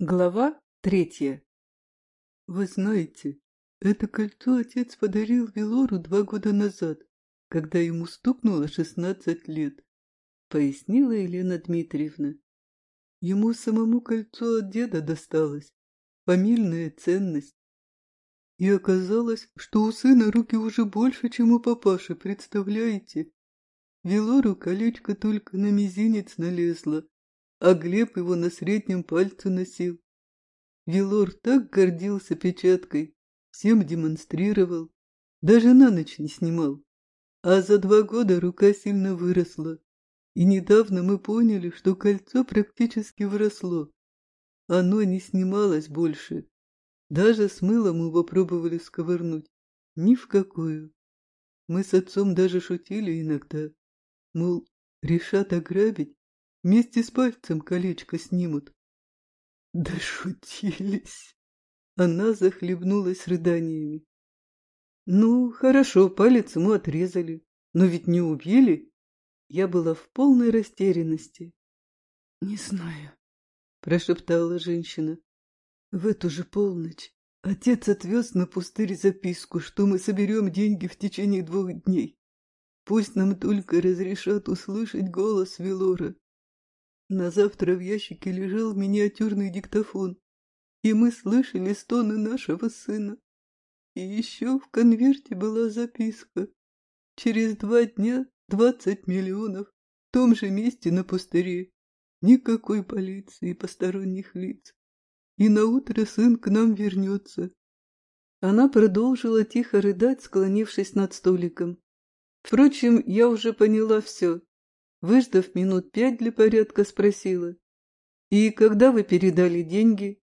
Глава третья. Вы знаете, это кольцо отец подарил Велору два года назад, когда ему стукнуло шестнадцать лет, пояснила Елена Дмитриевна. Ему самому кольцо от деда досталось, фамильная ценность. И оказалось, что у сына руки уже больше, чем у папаши, представляете? Велору колечко только на мизинец налезло, а Глеб его на среднем пальце носил. Велор так гордился печаткой, всем демонстрировал, даже на ночь не снимал. А за два года рука сильно выросла, и недавно мы поняли, что кольцо практически вросло. Оно не снималось больше. Даже с мылом его пробовали сковырнуть. Ни в какую. Мы с отцом даже шутили иногда. Мол, решат ограбить, Вместе с пальцем колечко снимут. Дошутились. Она захлебнулась рыданиями. Ну, хорошо, палец ему отрезали. Но ведь не убили. Я была в полной растерянности. Не знаю, прошептала женщина. В эту же полночь отец отвез на пустырь записку, что мы соберем деньги в течение двух дней. Пусть нам только разрешат услышать голос Велора. На завтра в ящике лежал миниатюрный диктофон, и мы слышали стоны нашего сына. И еще в конверте была записка. Через два дня двадцать миллионов в том же месте на пустыре. Никакой полиции и посторонних лиц. И наутро сын к нам вернется. Она продолжила тихо рыдать, склонившись над столиком. Впрочем, я уже поняла все. Выждав минут пять для порядка, спросила. «И когда вы передали деньги?»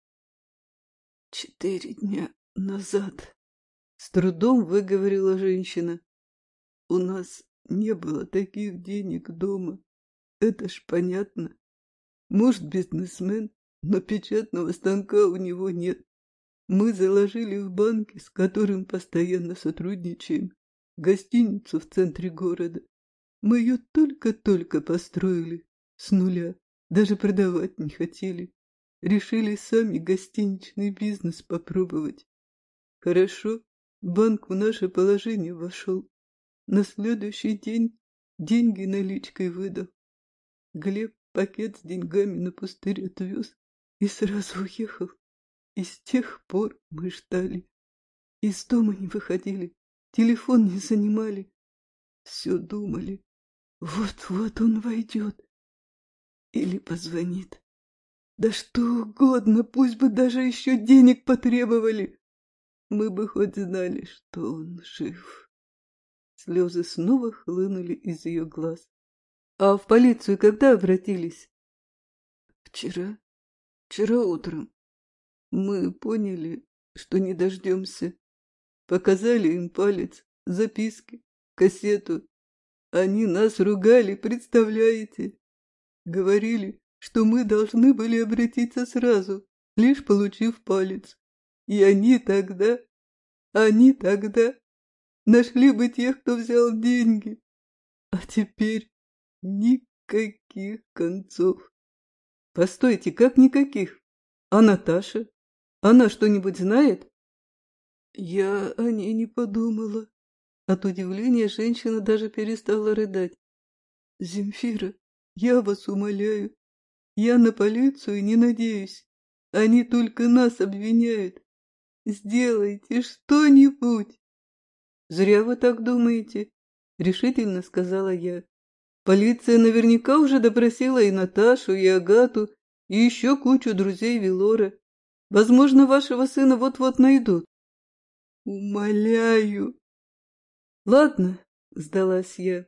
«Четыре дня назад», — с трудом выговорила женщина. «У нас не было таких денег дома. Это ж понятно. Муж бизнесмен, но печатного станка у него нет. Мы заложили в банке, с которым постоянно сотрудничаем, гостиницу в центре города. Мы ее только-только построили, с нуля, даже продавать не хотели. Решили сами гостиничный бизнес попробовать. Хорошо, банк в наше положение вошел. На следующий день деньги наличкой выдал. Глеб пакет с деньгами на пустырь отвез и сразу уехал. И с тех пор мы ждали. Из дома не выходили, телефон не занимали. Все думали, вот-вот он войдет. Или позвонит. Да что угодно, пусть бы даже еще денег потребовали. Мы бы хоть знали, что он жив. Слезы снова хлынули из ее глаз. А в полицию когда обратились? Вчера. Вчера утром. Мы поняли, что не дождемся. Показали им палец, записки, кассету они нас ругали, представляете? Говорили, что мы должны были обратиться сразу, лишь получив палец. И они тогда, они тогда нашли бы тех, кто взял деньги. А теперь никаких концов. Постойте, как никаких? А Наташа? Она что-нибудь знает? Я о ней не подумала. От удивления женщина даже перестала рыдать. «Земфира, я вас умоляю, я на полицию не надеюсь. Они только нас обвиняют. Сделайте что-нибудь!» «Зря вы так думаете», — решительно сказала я. «Полиция наверняка уже допросила и Наташу, и Агату, и еще кучу друзей Велора. Возможно, вашего сына вот-вот найдут». «Умоляю!» Ладно, сдалась я.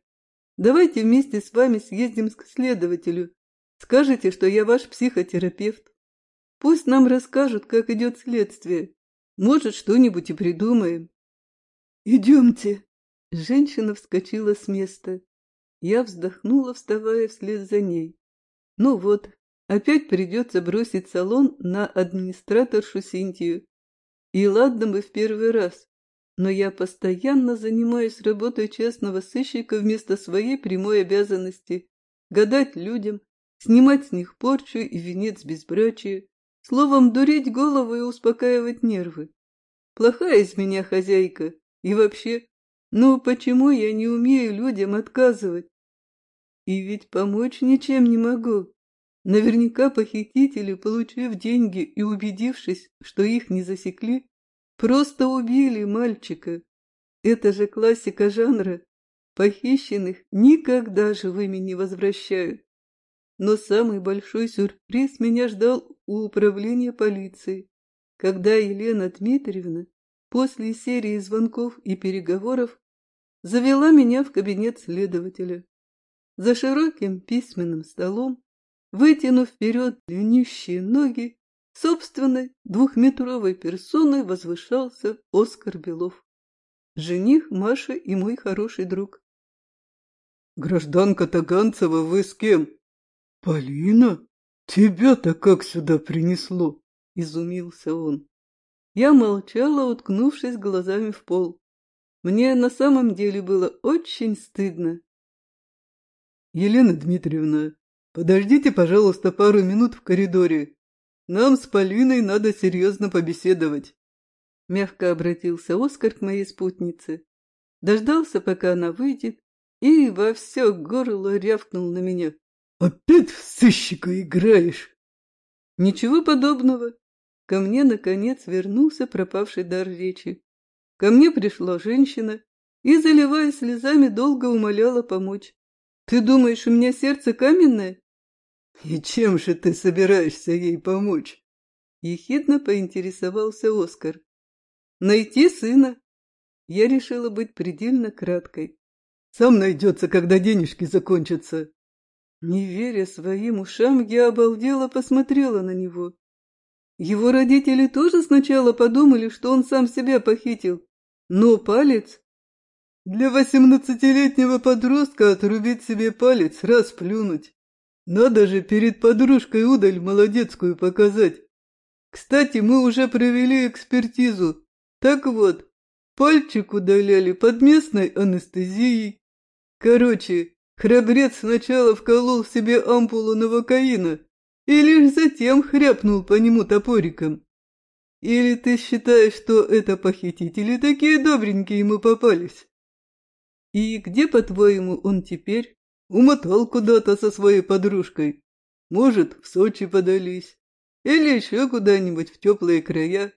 Давайте вместе с вами съездим к следователю. Скажите, что я ваш психотерапевт. Пусть нам расскажут, как идет следствие. Может, что-нибудь и придумаем. Идемте. Женщина вскочила с места. Я вздохнула, вставая вслед за ней. Ну вот, опять придется бросить салон на администраторшу Синтию. И ладно бы в первый раз но я постоянно занимаюсь работой частного сыщика вместо своей прямой обязанности – гадать людям, снимать с них порчу и венец безбрачия, Словом, дурить голову и успокаивать нервы. Плохая из меня хозяйка. И вообще, ну почему я не умею людям отказывать? И ведь помочь ничем не могу. Наверняка похитители, получив деньги и убедившись, что их не засекли, просто убили мальчика. Это же классика жанра. Похищенных никогда живыми не возвращают. Но самый большой сюрприз меня ждал у управления полиции, когда Елена Дмитриевна после серии звонков и переговоров завела меня в кабинет следователя. За широким письменным столом, вытянув вперед длиннющие ноги, собственной двухметровой персоной возвышался Оскар Белов. Жених Маши и мой хороший друг. «Гражданка Таганцева, вы с кем?» «Полина? Тебя-то как сюда принесло?» — изумился он. Я молчала, уткнувшись глазами в пол. Мне на самом деле было очень стыдно. «Елена Дмитриевна, подождите, пожалуйста, пару минут в коридоре. Нам с Полиной надо серьезно побеседовать». Мягко обратился Оскар к моей спутнице. Дождался, пока она выйдет, и во все горло рявкнул на меня. «Опять в сыщика играешь?» «Ничего подобного. Ко мне, наконец, вернулся пропавший дар речи. Ко мне пришла женщина и, заливая слезами, долго умоляла помочь. «Ты думаешь, у меня сердце каменное?» «И чем же ты собираешься ей помочь?» Ехидно поинтересовался Оскар. «Найти сына». Я решила быть предельно краткой. «Сам найдется, когда денежки закончатся». Не веря своим ушам, я обалдела посмотрела на него. Его родители тоже сначала подумали, что он сам себя похитил. Но палец... Для восемнадцатилетнего подростка отрубить себе палец, раз плюнуть. Надо же перед подружкой удаль молодецкую показать. Кстати, мы уже провели экспертизу. Так вот, пальчик удаляли под местной анестезией. Короче, храбрец сначала вколол себе ампулу новокаина, и лишь затем хряпнул по нему топориком. Или ты считаешь, что это похитители такие добренькие ему попались? И где, по-твоему, он теперь? Умотал куда-то со своей подружкой. Может, в Сочи подались. Или еще куда-нибудь в теплые края.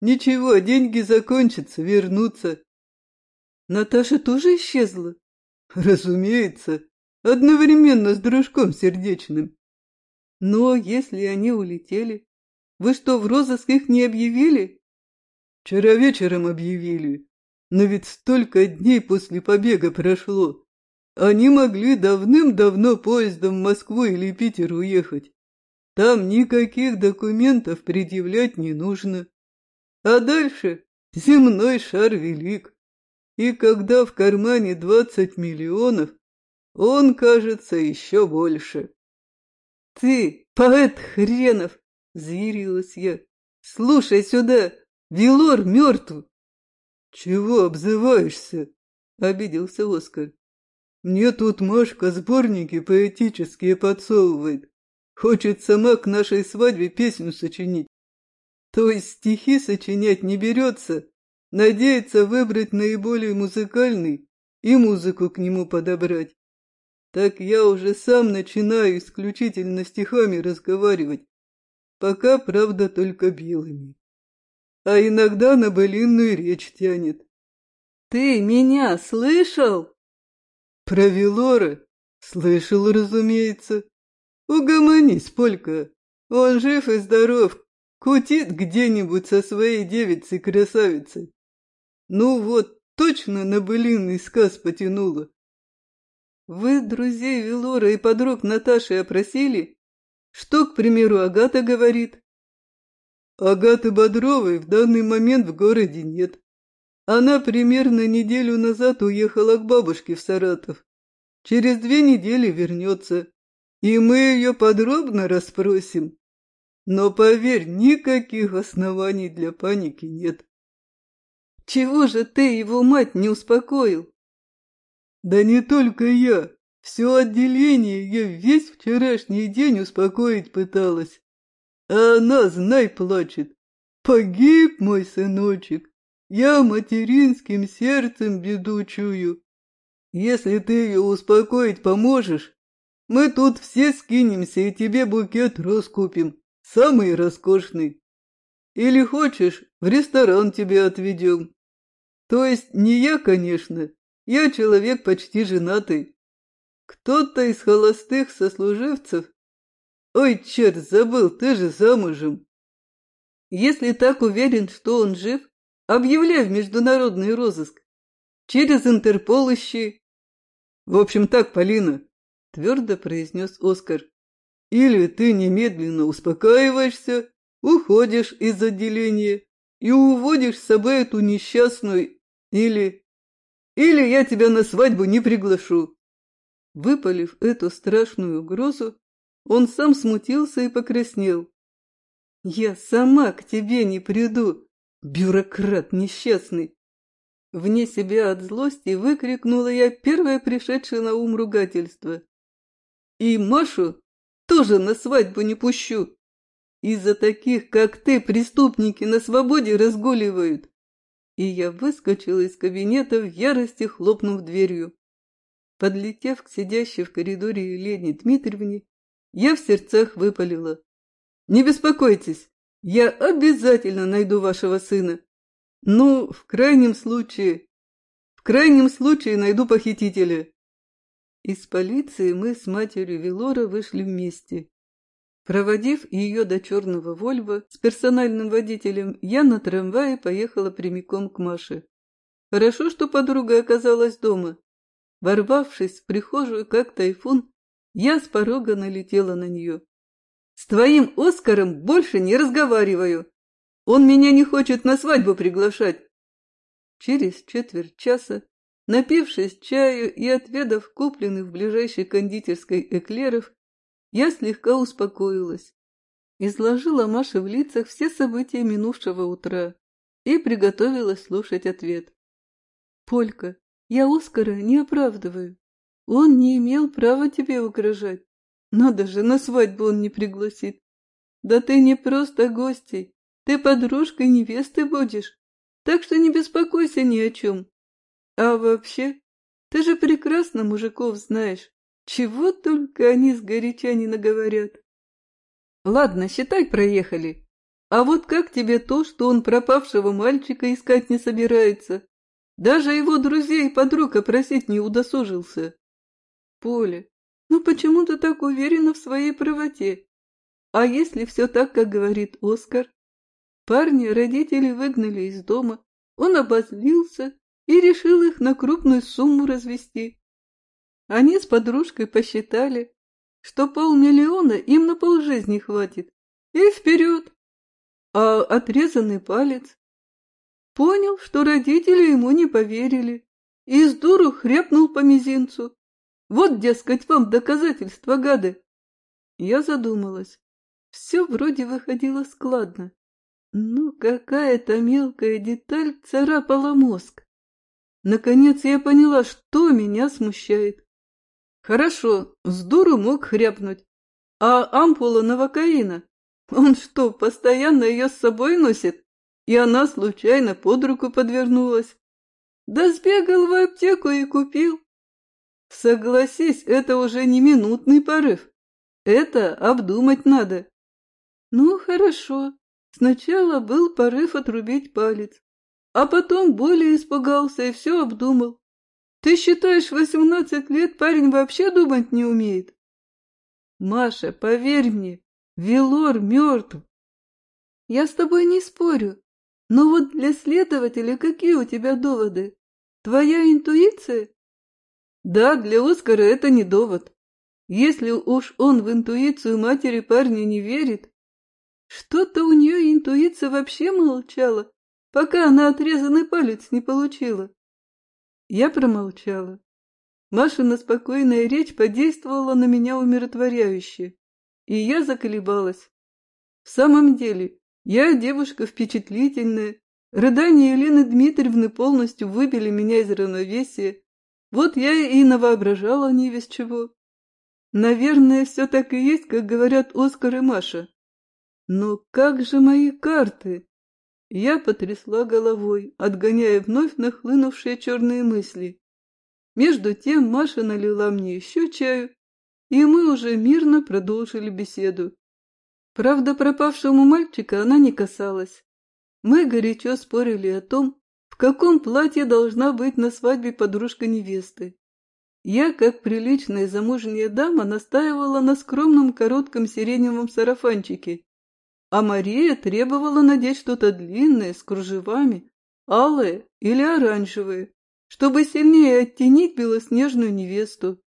Ничего, деньги закончатся, вернутся. Наташа тоже исчезла? Разумеется, одновременно с дружком сердечным. Но если они улетели, вы что, в розыск их не объявили? Вчера вечером объявили, но ведь столько дней после побега прошло. Они могли давным-давно поездом в Москву или Питер уехать. Там никаких документов предъявлять не нужно. А дальше земной шар велик. И когда в кармане двадцать миллионов, он кажется еще больше. «Ты, поэт хренов!» — заярилась я. «Слушай сюда, Вилор мертв!» «Чего обзываешься?» — обиделся Оскар. «Мне тут Машка сборники поэтические подсовывает. Хочет сама к нашей свадьбе песню сочинить. То есть стихи сочинять не берется, надеется выбрать наиболее музыкальный и музыку к нему подобрать так я уже сам начинаю исключительно стихами разговаривать, пока, правда, только белыми. А иногда на былинную речь тянет. «Ты меня слышал?» «Про Велора?» «Слышал, разумеется. Угомонись, Полька. Он жив и здоров, кутит где-нибудь со своей девицей-красавицей. Ну вот, точно на былинный сказ потянуло. Вы друзей Велора и подруг Наташи опросили? Что, к примеру, Агата говорит? Агаты Бодровой в данный момент в городе нет. Она примерно неделю назад уехала к бабушке в Саратов. Через две недели вернется, и мы ее подробно расспросим. Но, поверь, никаких оснований для паники нет. Чего же ты его мать не успокоил? Да не только я. Все отделение ее весь вчерашний день успокоить пыталась. А она, знай, плачет. Погиб мой сыночек. Я материнским сердцем беду чую. Если ты ее успокоить поможешь, мы тут все скинемся и тебе букет роз купим, самый роскошный. Или хочешь, в ресторан тебе отведем. То есть не я, конечно, я человек почти женатый. Кто-то из холостых сослуживцев... Ой, черт, забыл, ты же замужем. Если так уверен, что он жив, объявляй в международный розыск. Через Интерпол ищи. В общем так, Полина, твердо произнес Оскар. Или ты немедленно успокаиваешься, уходишь из отделения и уводишь с собой эту несчастную, или... Или я тебя на свадьбу не приглашу. Выпалив эту страшную угрозу, он сам смутился и покраснел. «Я сама к тебе не приду, бюрократ несчастный!» Вне себя от злости выкрикнула я первое пришедшее на ум ругательство. «И Машу тоже на свадьбу не пущу! Из-за таких, как ты, преступники на свободе разгуливают!» И я выскочила из кабинета в ярости, хлопнув дверью. Подлетев к сидящей в коридоре Елене Дмитриевне, я в сердцах выпалила. «Не беспокойтесь, я обязательно найду вашего сына. Ну, в крайнем случае... В крайнем случае найду похитителя». Из полиции мы с матерью Велора вышли вместе. Проводив ее до черного Вольва с персональным водителем, я на трамвае поехала прямиком к Маше. Хорошо, что подруга оказалась дома. Ворвавшись в прихожую, как тайфун, я с порога налетела на нее. «С твоим Оскаром больше не разговариваю. Он меня не хочет на свадьбу приглашать». Через четверть часа, напившись чаю и отведав купленных в ближайшей кондитерской эклеров, я слегка успокоилась. Изложила Маше в лицах все события минувшего утра и приготовилась слушать ответ. «Полька, я Оскара не оправдываю. Он не имел права тебе угрожать. Надо же, на свадьбу он не пригласит. Да ты не просто гостей, ты подружкой невесты будешь, так что не беспокойся ни о чем. А вообще, ты же прекрасно мужиков знаешь, чего только они с сгоряча не наговорят. Ладно, считай, проехали. А вот как тебе то, что он пропавшего мальчика искать не собирается? Даже его друзей и подруг опросить не удосужился. Поля, ну почему ты так уверена в своей правоте? А если все так, как говорит Оскар? Парни родители выгнали из дома, он обозлился и решил их на крупную сумму развести. Они с подружкой посчитали, что полмиллиона им на полжизни хватит, и вперед. А отрезанный палец Понял, что родители ему не поверили, и с дуру хрепнул по мизинцу. Вот, дескать, вам доказательства, гады. Я задумалась. Все вроде выходило складно. Ну, какая-то мелкая деталь царапала мозг. Наконец я поняла, что меня смущает. Хорошо, с дуру мог хряпнуть. А ампула новокаина? Он что, постоянно ее с собой носит? и она случайно под руку подвернулась. Да сбегал в аптеку и купил. Согласись, это уже не минутный порыв. Это обдумать надо. Ну, хорошо. Сначала был порыв отрубить палец, а потом более испугался и все обдумал. Ты считаешь, восемнадцать лет парень вообще думать не умеет? Маша, поверь мне, Велор мертв. Я с тобой не спорю, но вот для следователя какие у тебя доводы? Твоя интуиция? Да, для Оскара это не довод. Если уж он в интуицию матери парня не верит, что-то у нее интуиция вообще молчала, пока она отрезанный палец не получила. Я промолчала. Машина спокойная речь подействовала на меня умиротворяюще, и я заколебалась. В самом деле, я девушка впечатлительная. Рыдания Елены Дмитриевны полностью выбили меня из равновесия. Вот я и навоображала не весь чего. Наверное, все так и есть, как говорят Оскар и Маша. Но как же мои карты? Я потрясла головой, отгоняя вновь нахлынувшие черные мысли. Между тем Маша налила мне еще чаю, и мы уже мирно продолжили беседу. Правда, пропавшему мальчика она не касалась. Мы горячо спорили о том, каком платье должна быть на свадьбе подружка невесты. Я, как приличная замужняя дама, настаивала на скромном коротком сиреневом сарафанчике, а Мария требовала надеть что-то длинное, с кружевами, алое или оранжевое, чтобы сильнее оттенить белоснежную невесту.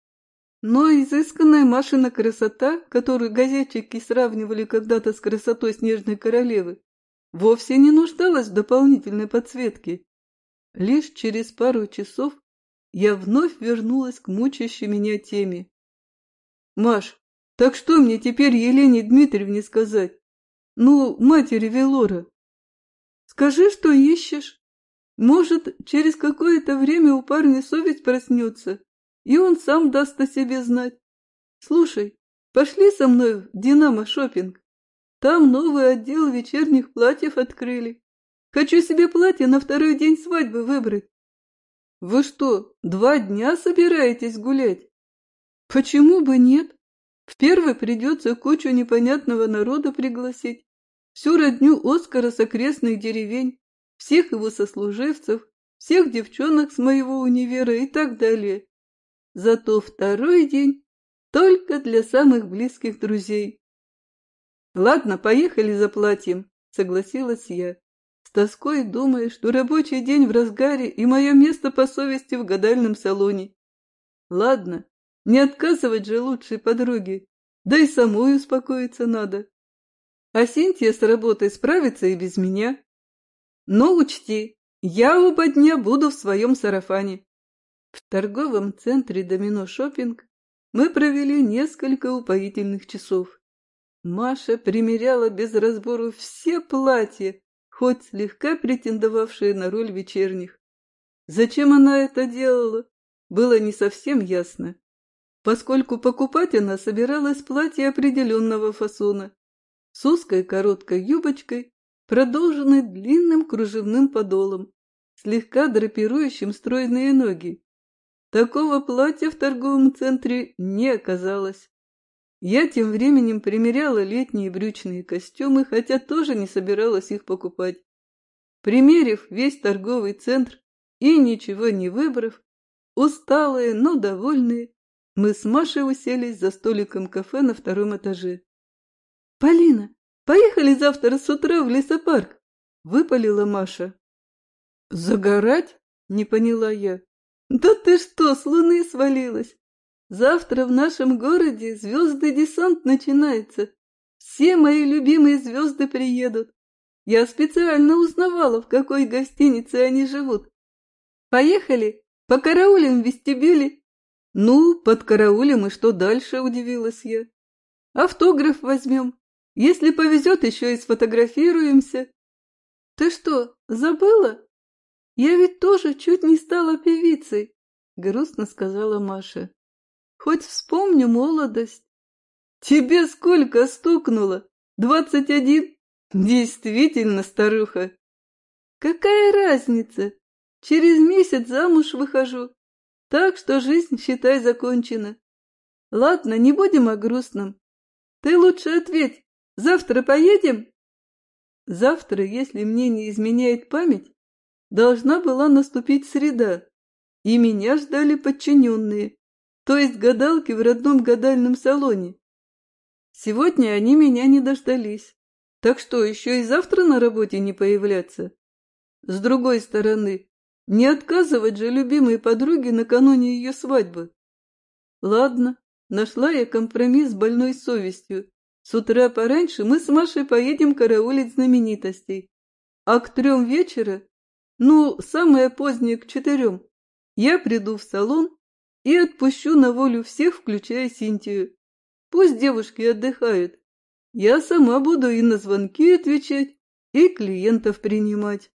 Но изысканная Машина красота, которую газетчики сравнивали когда-то с красотой снежной королевы, вовсе не нуждалась в дополнительной подсветке. Лишь через пару часов я вновь вернулась к мучащей меня теме. «Маш, так что мне теперь Елене Дмитриевне сказать? Ну, матери Велора. Скажи, что ищешь. Может, через какое-то время у парня совесть проснется, и он сам даст о себе знать. Слушай, пошли со мной в Динамо шопинг. Там новый отдел вечерних платьев открыли. Хочу себе платье на второй день свадьбы выбрать. Вы что, два дня собираетесь гулять? Почему бы нет? В первый придется кучу непонятного народа пригласить всю родню Оскара с окрестных деревень, всех его сослуживцев, всех девчонок с моего универа и так далее. Зато второй день только для самых близких друзей. Ладно, поехали за платьем, согласилась я, с тоской думая, что рабочий день в разгаре и мое место по совести в гадальном салоне. Ладно, не отказывать же лучшей подруге, да и самой успокоиться надо. А Синтия с работой справится и без меня. Но учти, я оба дня буду в своем сарафане. В торговом центре «Домино Шоппинг» мы провели несколько упоительных часов. Маша примеряла без разбору все платья, хоть слегка претендовавшие на роль вечерних. Зачем она это делала, было не совсем ясно, поскольку покупать она собиралась платье определенного фасона, с узкой короткой юбочкой, продолженной длинным кружевным подолом, слегка драпирующим стройные ноги. Такого платья в торговом центре не оказалось. Я тем временем примеряла летние брючные костюмы, хотя тоже не собиралась их покупать. Примерив весь торговый центр и ничего не выбрав, усталые, но довольные, мы с Машей уселись за столиком кафе на втором этаже. «Полина, поехали завтра с утра в лесопарк!» — выпалила Маша. «Загорать?» — не поняла я. «Да ты что, с луны свалилась? Завтра в нашем городе звездный десант начинается. Все мои любимые звезды приедут. Я специально узнавала, в какой гостинице они живут. Поехали, покараулим в вестибюле». «Ну, подкараулим, и что дальше?» — удивилась я. «Автограф возьмем, если повезет, еще и сфотографируемся. Ты что, забыла? Я ведь тоже чуть не стала певицей, грустно сказала Маша. Хоть вспомню молодость. Тебе сколько стукнуло? Двадцать один? Действительно, старуха. Какая разница? Через месяц замуж выхожу. Так что жизнь, считай, закончена. Ладно, не будем о грустном. Ты лучше ответь, Завтра поедем?» Завтра, если мне не изменяет память, должна была наступить среда, и меня ждали подчиненные, то есть гадалки в родном гадальном салоне. Сегодня они меня не дождались, так что еще и завтра на работе не появляться. С другой стороны, не отказывать же любимой подруге накануне ее свадьбы. Ладно, нашла я компромисс с больной совестью с утра пораньше мы с Машей поедем караулить знаменитостей. А к трем вечера, ну, самое позднее к четырем, я приду в салон и отпущу на волю всех, включая Синтию. Пусть девушки отдыхают. Я сама буду и на звонки отвечать, и клиентов принимать.